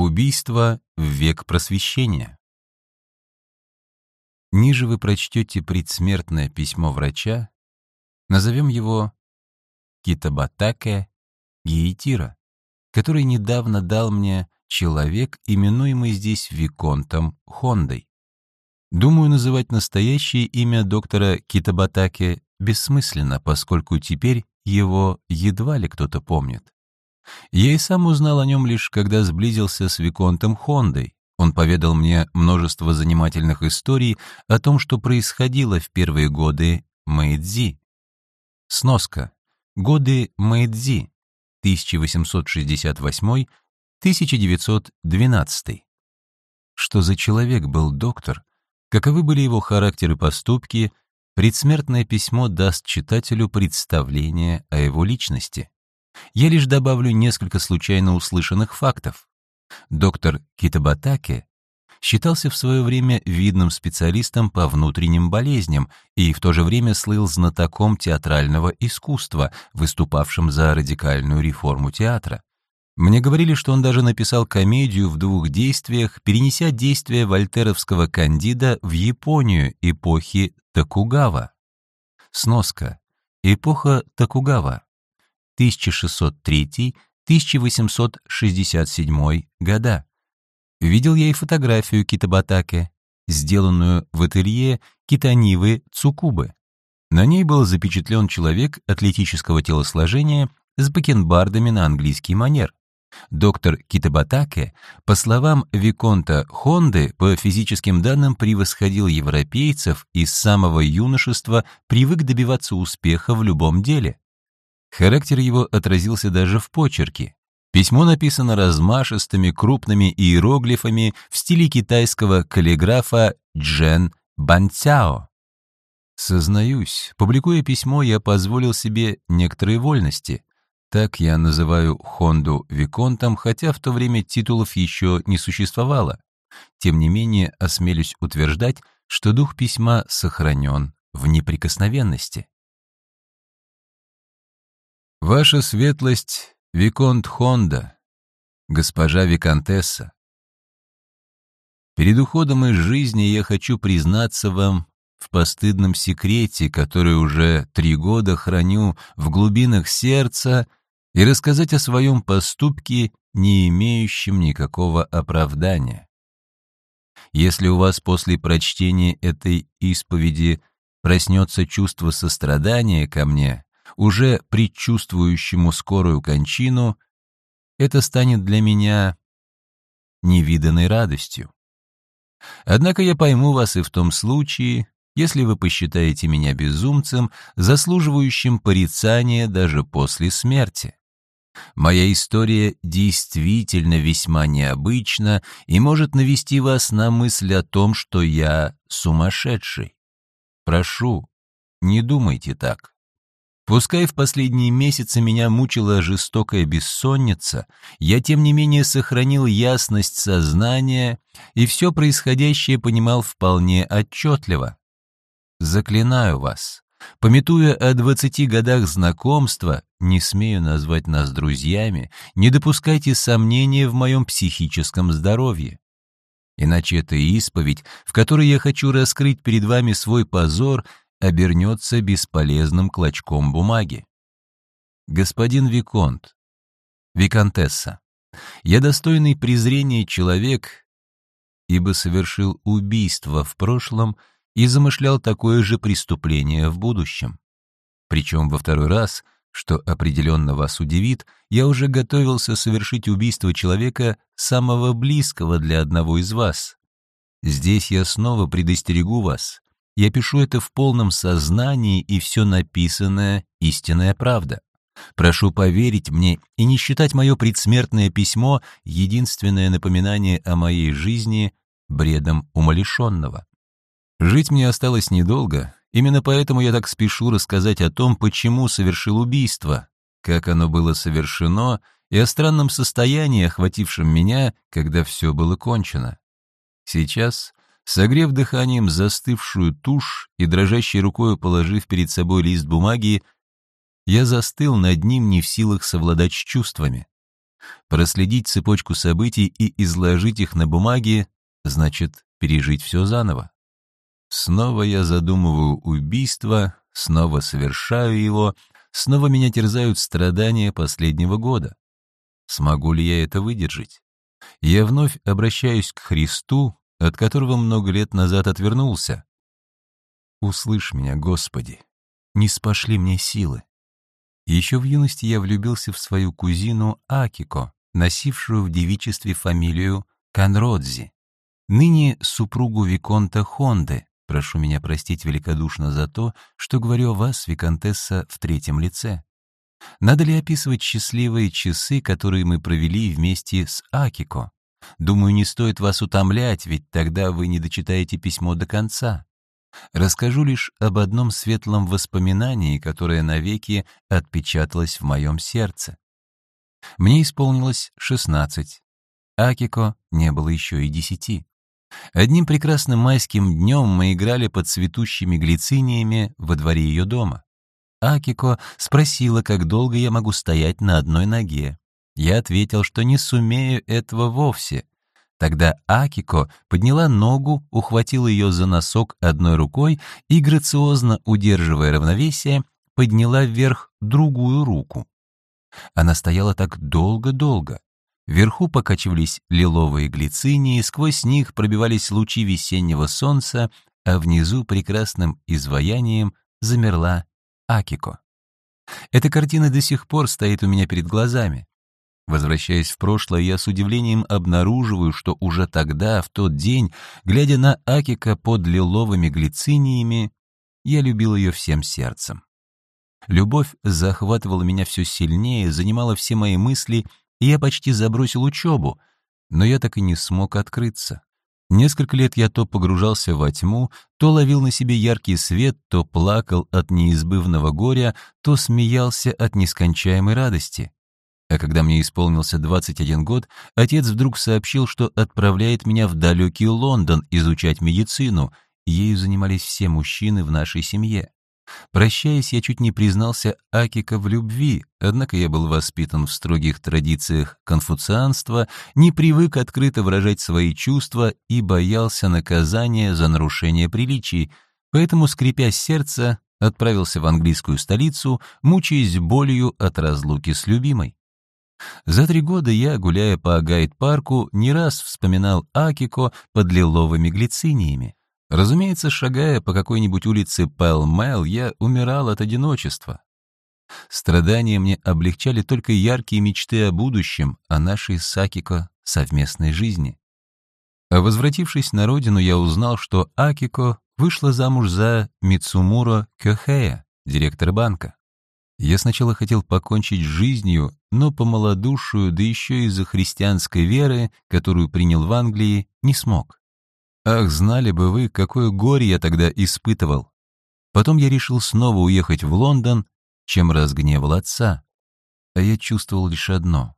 Убийство в век просвещения. Ниже вы прочтете предсмертное письмо врача, назовем его Китабатаке Гиетира, который недавно дал мне человек, именуемый здесь Виконтом Хондой. Думаю, называть настоящее имя доктора Китабатаке бессмысленно, поскольку теперь его едва ли кто-то помнит. Я и сам узнал о нем лишь когда сблизился с Виконтом Хондой. Он поведал мне множество занимательных историй о том, что происходило в первые годы Мэйдзи. Сноска. Годы Мэйдзи. 1868-1912. Что за человек был доктор, каковы были его характер и поступки, предсмертное письмо даст читателю представление о его личности. Я лишь добавлю несколько случайно услышанных фактов. Доктор Китабатаке считался в свое время видным специалистом по внутренним болезням и в то же время слыл знатоком театрального искусства, выступавшим за радикальную реформу театра. Мне говорили, что он даже написал комедию в двух действиях, перенеся действия вольтеровского кандида в Японию эпохи Токугава. Сноска. Эпоха Токугава. 1603-1867 года. Видел я и фотографию Китабатаке, сделанную в ателье Китанивы Цукубы. На ней был запечатлен человек атлетического телосложения с бакенбардами на английский манер. Доктор Китабатаке, по словам Виконта Хонды, по физическим данным превосходил европейцев и с самого юношества привык добиваться успеха в любом деле. Характер его отразился даже в почерке. Письмо написано размашистыми крупными иероглифами в стиле китайского каллиграфа Джен Банцяо. Сознаюсь, публикуя письмо, я позволил себе некоторые вольности. Так я называю Хонду Виконтом, хотя в то время титулов еще не существовало. Тем не менее, осмелюсь утверждать, что дух письма сохранен в неприкосновенности. Ваша светлость, Виконт Хонда, госпожа Виконтесса. Перед уходом из жизни я хочу признаться вам в постыдном секрете, который уже три года храню в глубинах сердца, и рассказать о своем поступке, не имеющем никакого оправдания. Если у вас после прочтения этой исповеди проснется чувство сострадания ко мне, уже предчувствующему скорую кончину, это станет для меня невиданной радостью. Однако я пойму вас и в том случае, если вы посчитаете меня безумцем, заслуживающим порицания даже после смерти. Моя история действительно весьма необычна и может навести вас на мысль о том, что я сумасшедший. Прошу, не думайте так. Пускай в последние месяцы меня мучила жестокая бессонница, я тем не менее сохранил ясность сознания и все происходящее понимал вполне отчетливо. Заклинаю вас, пометуя о двадцати годах знакомства, не смею назвать нас друзьями, не допускайте сомнения в моем психическом здоровье. Иначе это исповедь, в которой я хочу раскрыть перед вами свой позор, обернется бесполезным клочком бумаги. Господин Виконт, Виконтесса, я достойный презрения человек, ибо совершил убийство в прошлом и замышлял такое же преступление в будущем. Причем во второй раз, что определенно вас удивит, я уже готовился совершить убийство человека самого близкого для одного из вас. Здесь я снова предостерегу вас, я пишу это в полном сознании, и все написанное — истинная правда. Прошу поверить мне и не считать мое предсмертное письмо, единственное напоминание о моей жизни, бредом умалишенного. Жить мне осталось недолго, именно поэтому я так спешу рассказать о том, почему совершил убийство, как оно было совершено и о странном состоянии, охватившем меня, когда все было кончено. Сейчас Согрев дыханием застывшую тушь и дрожащей рукой положив перед собой лист бумаги, я застыл над ним не в силах совладать с чувствами. Проследить цепочку событий и изложить их на бумаге значит пережить все заново. Снова я задумываю убийство, снова совершаю его, снова меня терзают страдания последнего года. Смогу ли я это выдержать? Я вновь обращаюсь к Христу, от которого много лет назад отвернулся. Услышь меня, Господи, не спошли мне силы. Еще в юности я влюбился в свою кузину Акико, носившую в девичестве фамилию Канродзи, ныне супругу Виконта Хонды. Прошу меня простить великодушно за то, что говорю о вас, Виконтесса, в третьем лице. Надо ли описывать счастливые часы, которые мы провели вместе с Акико? Думаю, не стоит вас утомлять, ведь тогда вы не дочитаете письмо до конца. Расскажу лишь об одном светлом воспоминании, которое навеки отпечаталось в моем сердце. Мне исполнилось шестнадцать. Акико не было еще и десяти. Одним прекрасным майским днем мы играли под цветущими глициниями во дворе ее дома. Акико спросила, как долго я могу стоять на одной ноге. Я ответил, что не сумею этого вовсе. Тогда Акико подняла ногу, ухватила ее за носок одной рукой и, грациозно удерживая равновесие, подняла вверх другую руку. Она стояла так долго-долго. Вверху покачивались лиловые глицинии, сквозь них пробивались лучи весеннего солнца, а внизу прекрасным изваянием замерла Акико. Эта картина до сих пор стоит у меня перед глазами. Возвращаясь в прошлое, я с удивлением обнаруживаю, что уже тогда, в тот день, глядя на Акика под лиловыми глициниями, я любил ее всем сердцем. Любовь захватывала меня все сильнее, занимала все мои мысли, и я почти забросил учебу, но я так и не смог открыться. Несколько лет я то погружался во тьму, то ловил на себе яркий свет, то плакал от неизбывного горя, то смеялся от нескончаемой радости. А когда мне исполнился 21 год, отец вдруг сообщил, что отправляет меня в далекий Лондон изучать медицину, ею занимались все мужчины в нашей семье. Прощаясь, я чуть не признался Акика в любви, однако я был воспитан в строгих традициях конфуцианства, не привык открыто выражать свои чувства и боялся наказания за нарушение приличий, поэтому, скрипя сердце, отправился в английскую столицу, мучаясь болью от разлуки с любимой. За три года я, гуляя по Гайд-парку, не раз вспоминал Акико под лиловыми глициниями. Разумеется, шагая по какой-нибудь улице Пэл-Мэл, я умирал от одиночества. Страдания мне облегчали только яркие мечты о будущем, о нашей Сакико совместной жизни. А возвратившись на родину, я узнал, что Акико вышла замуж за Мицумуро Кёхея, директора банка. Я сначала хотел покончить жизнью, но по малодушию, да еще из-за христианской веры, которую принял в Англии, не смог. Ах, знали бы вы, какое горе я тогда испытывал. Потом я решил снова уехать в Лондон, чем разгневал отца. А я чувствовал лишь одно.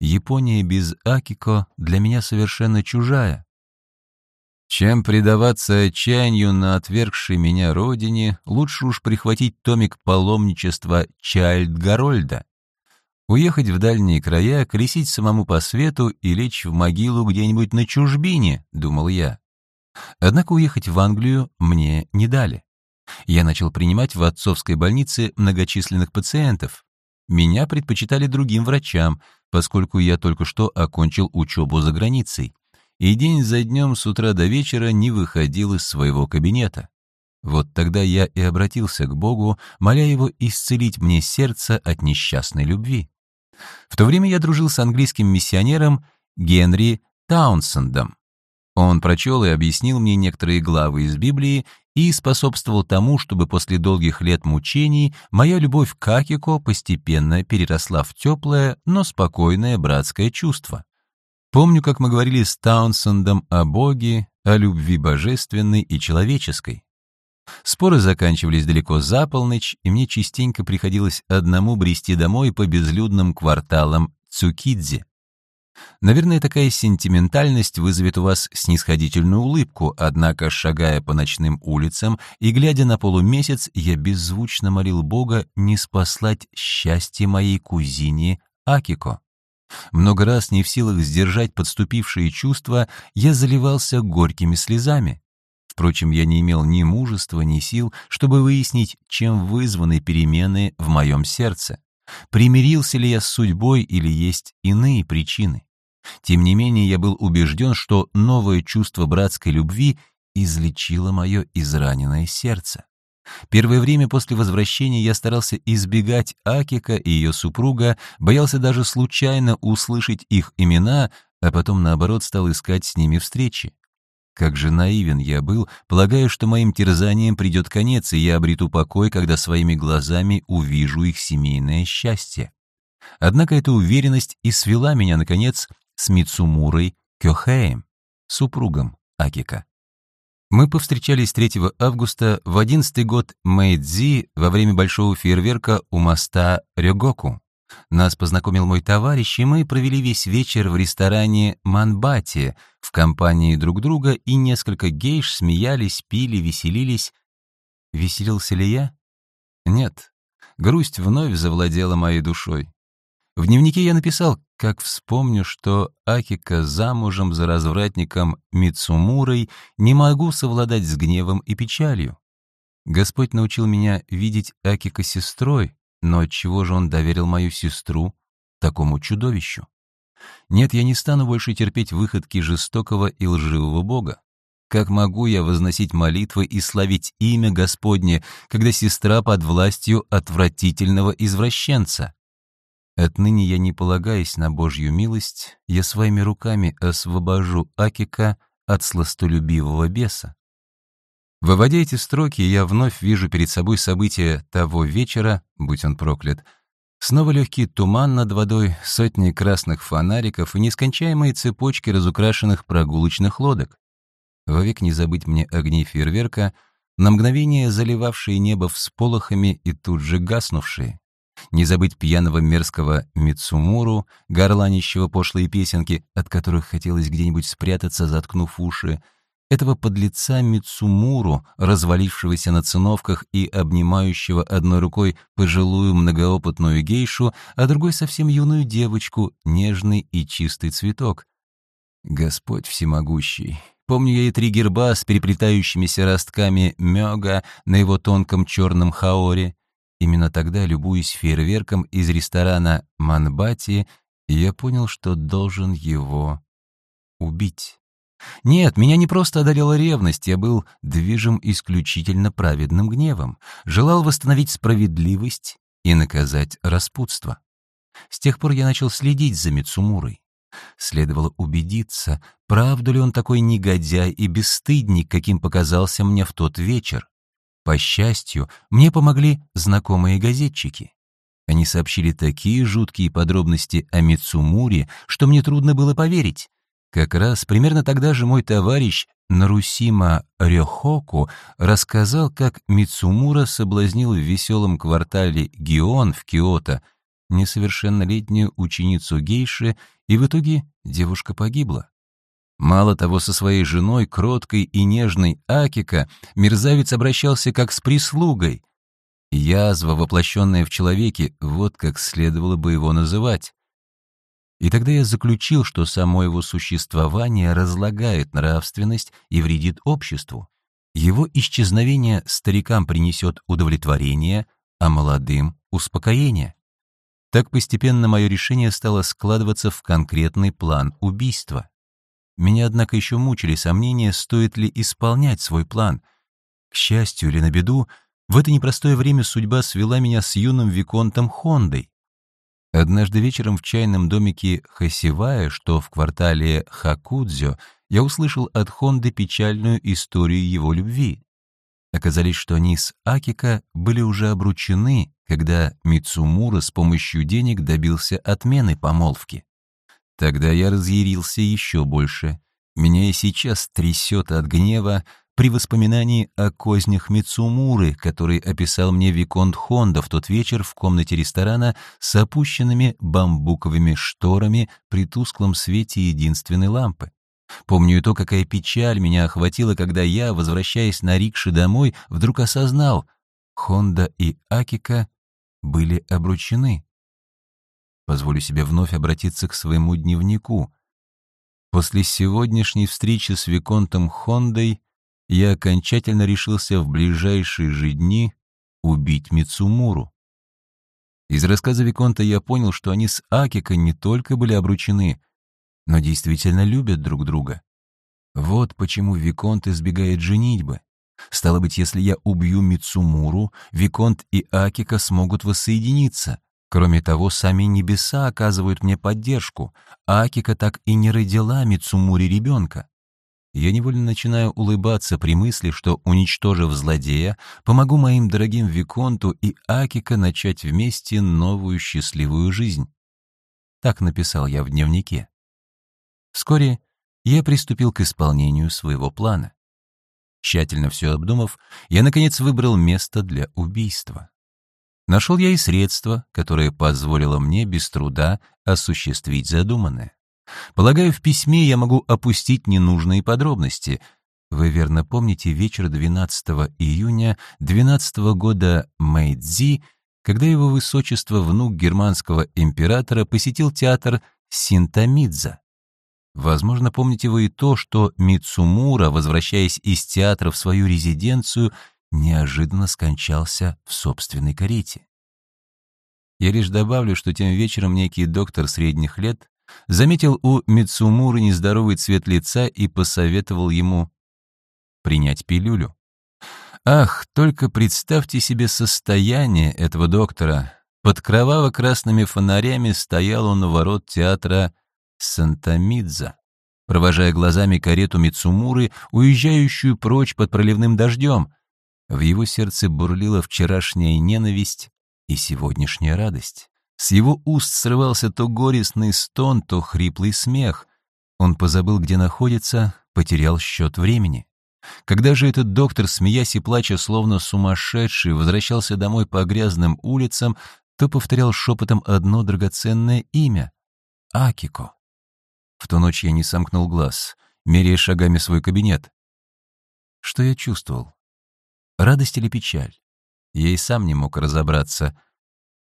Япония без Акико для меня совершенно чужая. Чем предаваться отчаянию на отвергшей меня родине, лучше уж прихватить томик паломничества Чайльд Гарольда. Уехать в дальние края, колесить самому по свету и лечь в могилу где-нибудь на чужбине, думал я. Однако уехать в Англию мне не дали. Я начал принимать в отцовской больнице многочисленных пациентов. Меня предпочитали другим врачам, поскольку я только что окончил учебу за границей. И день за днем с утра до вечера не выходил из своего кабинета. Вот тогда я и обратился к Богу, моля Его исцелить мне сердце от несчастной любви. В то время я дружил с английским миссионером Генри Таунсендом. Он прочел и объяснил мне некоторые главы из Библии и способствовал тому, чтобы после долгих лет мучений моя любовь к Акико постепенно переросла в теплое, но спокойное братское чувство. Помню, как мы говорили с Таунсендом о Боге, о любви божественной и человеческой. Споры заканчивались далеко за полночь, и мне частенько приходилось одному брести домой по безлюдным кварталам Цукидзе. Наверное, такая сентиментальность вызовет у вас снисходительную улыбку, однако, шагая по ночным улицам и глядя на полумесяц, я беззвучно молил Бога не спаслать счастье моей кузине Акико. Много раз, не в силах сдержать подступившие чувства, я заливался горькими слезами. Впрочем, я не имел ни мужества, ни сил, чтобы выяснить, чем вызваны перемены в моем сердце. Примирился ли я с судьбой или есть иные причины? Тем не менее, я был убежден, что новое чувство братской любви излечило мое израненное сердце. Первое время после возвращения я старался избегать Акика и ее супруга, боялся даже случайно услышать их имена, а потом, наоборот, стал искать с ними встречи. Как же наивен я был, полагая, что моим терзаниям придет конец, и я обрету покой, когда своими глазами увижу их семейное счастье. Однако эта уверенность и свела меня, наконец, с Мицумурой Кёхэем, супругом Акика. Мы повстречались 3 августа в 11 год Мэйдзи во время большого фейерверка у моста Рёгоку. Нас познакомил мой товарищ, и мы провели весь вечер в ресторане «Манбати» в компании друг друга, и несколько гейш смеялись, пили, веселились. Веселился ли я? Нет. Грусть вновь завладела моей душой. В дневнике я написал, как вспомню, что Акика замужем за развратником Мицумурой, не могу совладать с гневом и печалью. Господь научил меня видеть Акика сестрой, но отчего же он доверил мою сестру такому чудовищу? Нет, я не стану больше терпеть выходки жестокого и лживого Бога. Как могу я возносить молитвы и славить имя Господне, когда сестра под властью отвратительного извращенца? Отныне я, не полагаясь на Божью милость, я своими руками освобожу Акика от сластолюбивого беса. Выводя эти строки, я вновь вижу перед собой события того вечера, будь он проклят. Снова легкий туман над водой, сотни красных фонариков и нескончаемые цепочки разукрашенных прогулочных лодок. Вовек не забыть мне огни фейерверка, на мгновение заливавшие небо всполохами и тут же гаснувшие. Не забыть пьяного мерзкого Мицумуру, горланищего пошлые песенки, от которых хотелось где-нибудь спрятаться, заткнув уши, этого подлеца Мицумуру, развалившегося на циновках и обнимающего одной рукой пожилую многоопытную гейшу, а другой совсем юную девочку, нежный и чистый цветок. Господь всемогущий. Помню я и три герба с переплетающимися ростками мёга на его тонком черном хаоре. Именно тогда, любуясь фейерверком из ресторана «Манбати», я понял, что должен его убить. Нет, меня не просто одолела ревность, я был движим исключительно праведным гневом, желал восстановить справедливость и наказать распутство. С тех пор я начал следить за Мицумурой. Следовало убедиться, правда ли он такой негодяй и бесстыдник, каким показался мне в тот вечер. По счастью, мне помогли знакомые газетчики. Они сообщили такие жуткие подробности о Мицумуре, что мне трудно было поверить. Как раз примерно тогда же мой товарищ Нарусима Рёхоку рассказал, как Мицумура соблазнил в веселом квартале Гион в Киото несовершеннолетнюю ученицу гейши, и в итоге девушка погибла. Мало того, со своей женой, кроткой и нежной Акика, мерзавец обращался как с прислугой. Язва, воплощенная в человеке, вот как следовало бы его называть. И тогда я заключил, что само его существование разлагает нравственность и вредит обществу. Его исчезновение старикам принесет удовлетворение, а молодым — успокоение. Так постепенно мое решение стало складываться в конкретный план убийства. Меня, однако, еще мучили сомнения, стоит ли исполнять свой план. К счастью или на беду, в это непростое время судьба свела меня с юным Виконтом Хондой. Однажды вечером в чайном домике Хасивая, что в квартале Хакудзё, я услышал от Хонды печальную историю его любви. Оказалось, что они с Акика были уже обручены, когда Мицумура с помощью денег добился отмены помолвки. Тогда я разъярился еще больше. Меня и сейчас трясет от гнева, при воспоминании о кознях Мицумуры, который описал мне Виконт Хонда в тот вечер в комнате ресторана с опущенными бамбуковыми шторами при тусклом свете единственной лампы. Помню и то, какая печаль меня охватила, когда я, возвращаясь на рикше домой, вдруг осознал, Хонда и Акика были обручены. Позволю себе вновь обратиться к своему дневнику. После сегодняшней встречи с Виконтом Хондой я окончательно решился в ближайшие же дни убить Мицумуру. Из рассказа Виконта я понял, что они с Акико не только были обручены, но действительно любят друг друга. Вот почему Виконт избегает женитьбы. Стало быть, если я убью Мицумуру, Виконт и Акика смогут воссоединиться. Кроме того, сами небеса оказывают мне поддержку. Акика так и не родила Мицумури ребенка. Я невольно начинаю улыбаться при мысли, что, уничтожив злодея, помогу моим дорогим Виконту и Акика начать вместе новую счастливую жизнь. Так написал я в дневнике. Вскоре я приступил к исполнению своего плана. Тщательно все обдумав, я, наконец, выбрал место для убийства. Нашел я и средство, которое позволило мне без труда осуществить задуманное. Полагаю, в письме я могу опустить ненужные подробности. Вы верно помните вечер 12 июня 12 года Мэйдзи, когда его высочество, внук германского императора, посетил театр Синтамидза. Возможно, помните вы и то, что Мицумура, возвращаясь из театра в свою резиденцию, неожиданно скончался в собственной карете. Я лишь добавлю, что тем вечером некий доктор средних лет заметил у Мицумуры нездоровый цвет лица и посоветовал ему принять пилюлю. Ах, только представьте себе состояние этого доктора. Под кроваво-красными фонарями стоял он у ворот театра Сантамидза, провожая глазами карету Мицумуры, уезжающую прочь под проливным дождем. В его сердце бурлила вчерашняя ненависть и сегодняшняя радость. С его уст срывался то горестный стон, то хриплый смех. Он позабыл, где находится, потерял счет времени. Когда же этот доктор, смеясь и плача, словно сумасшедший, возвращался домой по грязным улицам, то повторял шепотом одно драгоценное имя — Акико. В ту ночь я не сомкнул глаз, меряя шагами свой кабинет. Что я чувствовал? Радость или печаль? Я и сам не мог разобраться.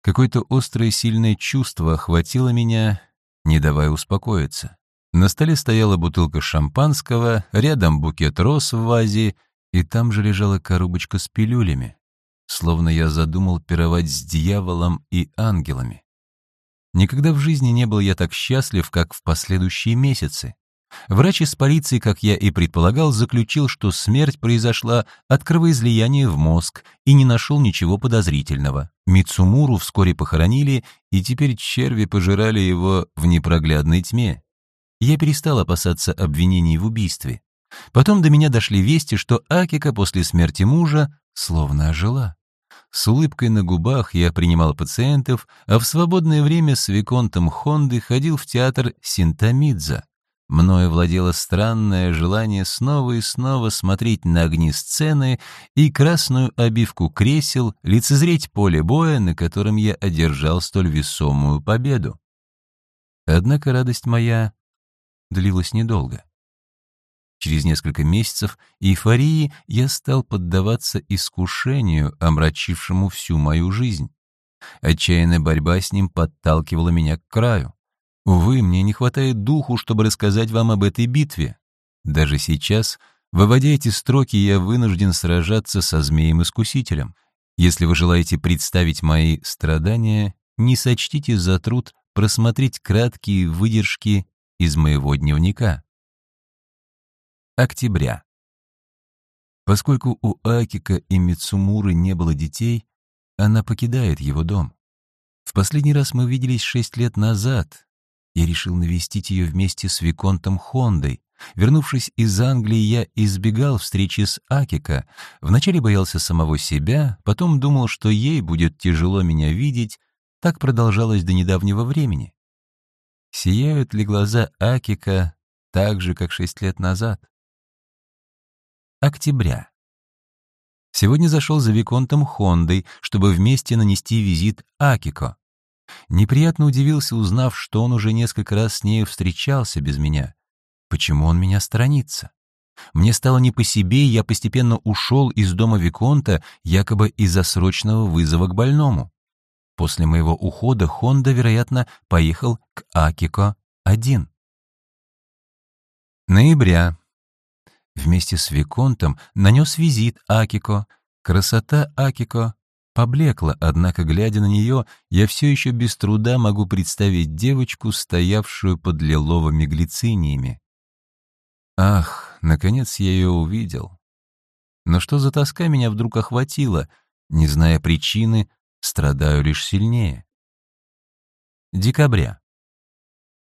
Какое-то острое сильное чувство охватило меня, не давая успокоиться. На столе стояла бутылка шампанского, рядом букет роз в вазе, и там же лежала коробочка с пилюлями. Словно я задумал пировать с дьяволом и ангелами. Никогда в жизни не был я так счастлив, как в последующие месяцы. Врач из полиции, как я и предполагал, заключил, что смерть произошла от кровоизлияния в мозг и не нашел ничего подозрительного. Мицумуру вскоре похоронили, и теперь черви пожирали его в непроглядной тьме. Я перестал опасаться обвинений в убийстве. Потом до меня дошли вести, что Акика после смерти мужа словно ожила. С улыбкой на губах я принимал пациентов, а в свободное время с Виконтом Хонды ходил в театр Синтамидза. Мною владело странное желание снова и снова смотреть на огни сцены и красную обивку кресел, лицезреть поле боя, на котором я одержал столь весомую победу. Однако радость моя длилась недолго. Через несколько месяцев эйфории я стал поддаваться искушению, омрачившему всю мою жизнь. Отчаянная борьба с ним подталкивала меня к краю. Увы, мне не хватает духу, чтобы рассказать вам об этой битве. Даже сейчас, выводя эти строки, я вынужден сражаться со змеем-искусителем. Если вы желаете представить мои страдания, не сочтите за труд просмотреть краткие выдержки из моего дневника. Октября. Поскольку у Акика и Мицумуры не было детей, она покидает его дом. В последний раз мы виделись шесть лет назад, я решил навестить ее вместе с Виконтом Хондой. Вернувшись из Англии, я избегал встречи с Акика. Вначале боялся самого себя, потом думал, что ей будет тяжело меня видеть. Так продолжалось до недавнего времени. Сияют ли глаза Акика так же, как шесть лет назад? Октября. Сегодня зашел за Виконтом Хондой, чтобы вместе нанести визит Акико. Неприятно удивился, узнав, что он уже несколько раз с нею встречался без меня. Почему он меня сторонится? Мне стало не по себе, и я постепенно ушел из дома Виконта, якобы из-за срочного вызова к больному. После моего ухода Хонда, вероятно, поехал к Акико-1. Ноября. Вместе с Виконтом нанес визит Акико. Красота Акико поблекла, однако, глядя на нее, я все еще без труда могу представить девочку, стоявшую под лиловыми глициниями. Ах, наконец я ее увидел. Но что за тоска меня вдруг охватила? Не зная причины, страдаю лишь сильнее. Декабря.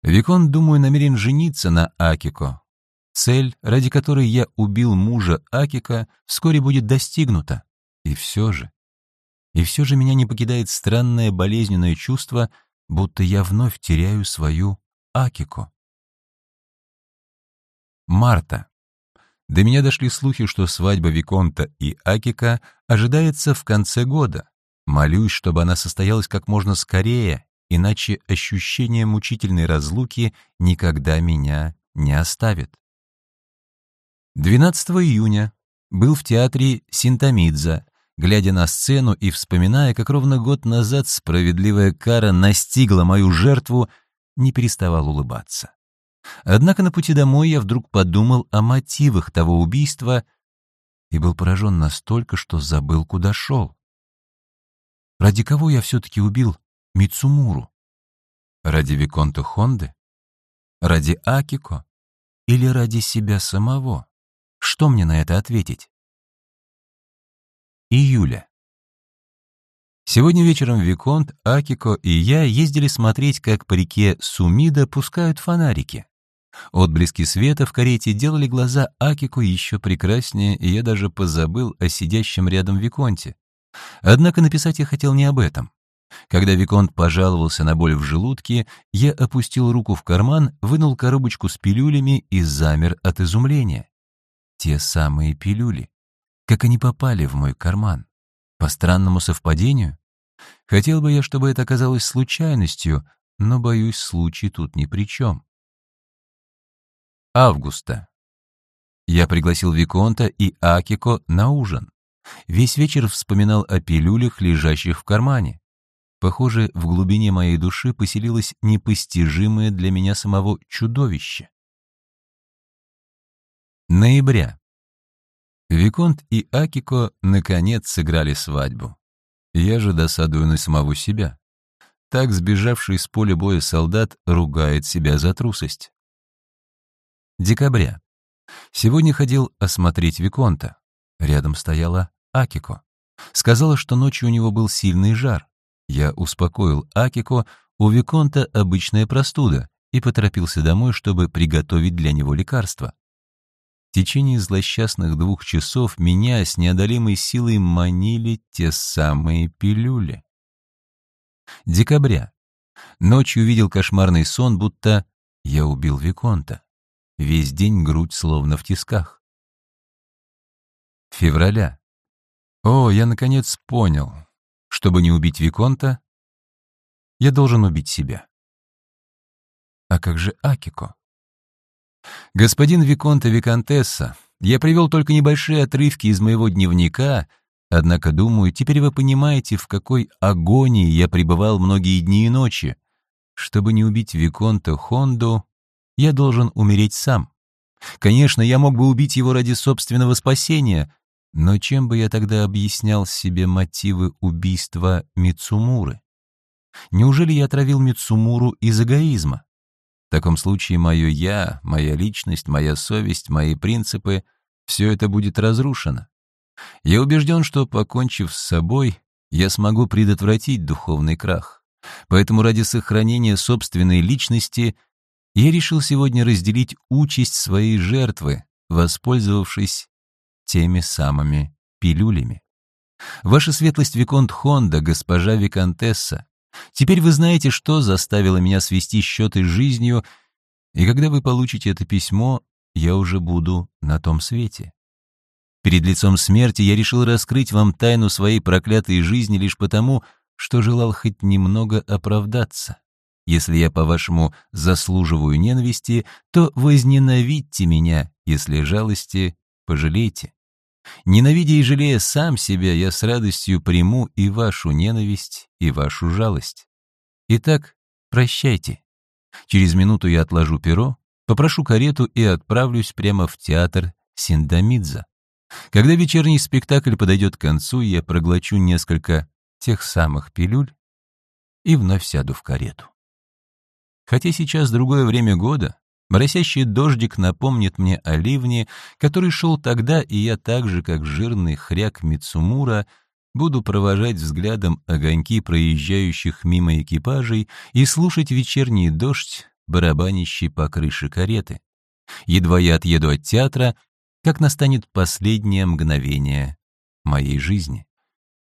Викон, думаю, намерен жениться на Акико. Цель, ради которой я убил мужа Акика, вскоре будет достигнута. И все же... И все же меня не покидает странное болезненное чувство, будто я вновь теряю свою Акико. Марта. До меня дошли слухи, что свадьба Виконта и Акика ожидается в конце года. Молюсь, чтобы она состоялась как можно скорее, иначе ощущение мучительной разлуки никогда меня не оставит. 12 июня был в театре Синтамидза, глядя на сцену и вспоминая, как ровно год назад справедливая кара настигла мою жертву, не переставал улыбаться. Однако на пути домой я вдруг подумал о мотивах того убийства и был поражен настолько, что забыл, куда шел. Ради кого я все-таки убил Мицумуру? Ради Виконта Хонды? Ради Акико? Или ради себя самого? Что мне на это ответить? Июля. Сегодня вечером Виконт, Акико и я ездили смотреть, как по реке Сумида пускают фонарики. Отблески света в карете делали глаза Акико еще прекраснее, и я даже позабыл о сидящем рядом Виконте. Однако написать я хотел не об этом. Когда Виконт пожаловался на боль в желудке, я опустил руку в карман, вынул коробочку с пилюлями и замер от изумления те самые пилюли. Как они попали в мой карман? По странному совпадению? Хотел бы я, чтобы это оказалось случайностью, но, боюсь, случай тут ни при чем. Августа. Я пригласил Виконта и Акико на ужин. Весь вечер вспоминал о пилюлях, лежащих в кармане. Похоже, в глубине моей души поселилось непостижимое для меня самого чудовище ноября. Виконт и Акико наконец сыграли свадьбу. Я же досадую на самого себя. Так сбежавший с поля боя солдат ругает себя за трусость. Декабря. Сегодня ходил осмотреть Виконта. Рядом стояла Акико. Сказала, что ночью у него был сильный жар. Я успокоил Акико, у Виконта обычная простуда, и поторопился домой, чтобы приготовить для него лекарство. В течение злосчастных двух часов меня с неодолимой силой манили те самые пилюли. Декабря. Ночью увидел кошмарный сон, будто я убил Виконта. Весь день грудь словно в тисках. Февраля. О, я наконец понял. Чтобы не убить Виконта, я должен убить себя. А как же Акико? «Господин Виконт и Виконтесса, я привел только небольшие отрывки из моего дневника, однако, думаю, теперь вы понимаете, в какой агонии я пребывал многие дни и ночи. Чтобы не убить Виконта Хонду, я должен умереть сам. Конечно, я мог бы убить его ради собственного спасения, но чем бы я тогда объяснял себе мотивы убийства Мицумуры? Неужели я отравил Мицумуру из эгоизма? В таком случае мое «я», моя личность, моя совесть, мои принципы — все это будет разрушено. Я убежден, что, покончив с собой, я смогу предотвратить духовный крах. Поэтому ради сохранения собственной личности я решил сегодня разделить участь своей жертвы, воспользовавшись теми самыми пилюлями. Ваша светлость Виконт Хонда, госпожа Виконтесса, Теперь вы знаете, что заставило меня свести счеты с жизнью, и когда вы получите это письмо, я уже буду на том свете. Перед лицом смерти я решил раскрыть вам тайну своей проклятой жизни лишь потому, что желал хоть немного оправдаться. Если я, по-вашему, заслуживаю ненависти, то возненавидьте меня, если жалости, пожалейте. Ненавидя и жалея сам себя, я с радостью приму и вашу ненависть, и вашу жалость. Итак, прощайте. Через минуту я отложу перо, попрошу карету и отправлюсь прямо в театр Синдамидза. Когда вечерний спектакль подойдет к концу, я проглочу несколько тех самых пилюль и вновь сяду в карету. Хотя сейчас другое время года, моросящий дождик напомнит мне о ливне, который шел тогда, и я так же, как жирный хряк Мицумура, буду провожать взглядом огоньки проезжающих мимо экипажей и слушать вечерний дождь, барабанящий по крыше кареты. Едва я отъеду от театра, как настанет последнее мгновение моей жизни.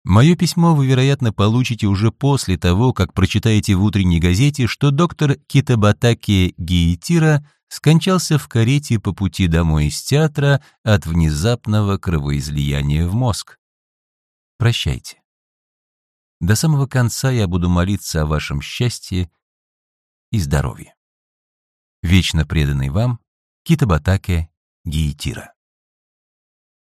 Мое письмо вы, вероятно, получите уже после того, как прочитаете в утренней газете, что доктор Китабатаки Гиитира скончался в карете по пути домой из театра от внезапного кровоизлияния в мозг. Прощайте. До самого конца я буду молиться о вашем счастье и здоровье. Вечно преданный вам Китабатаке Гиитира.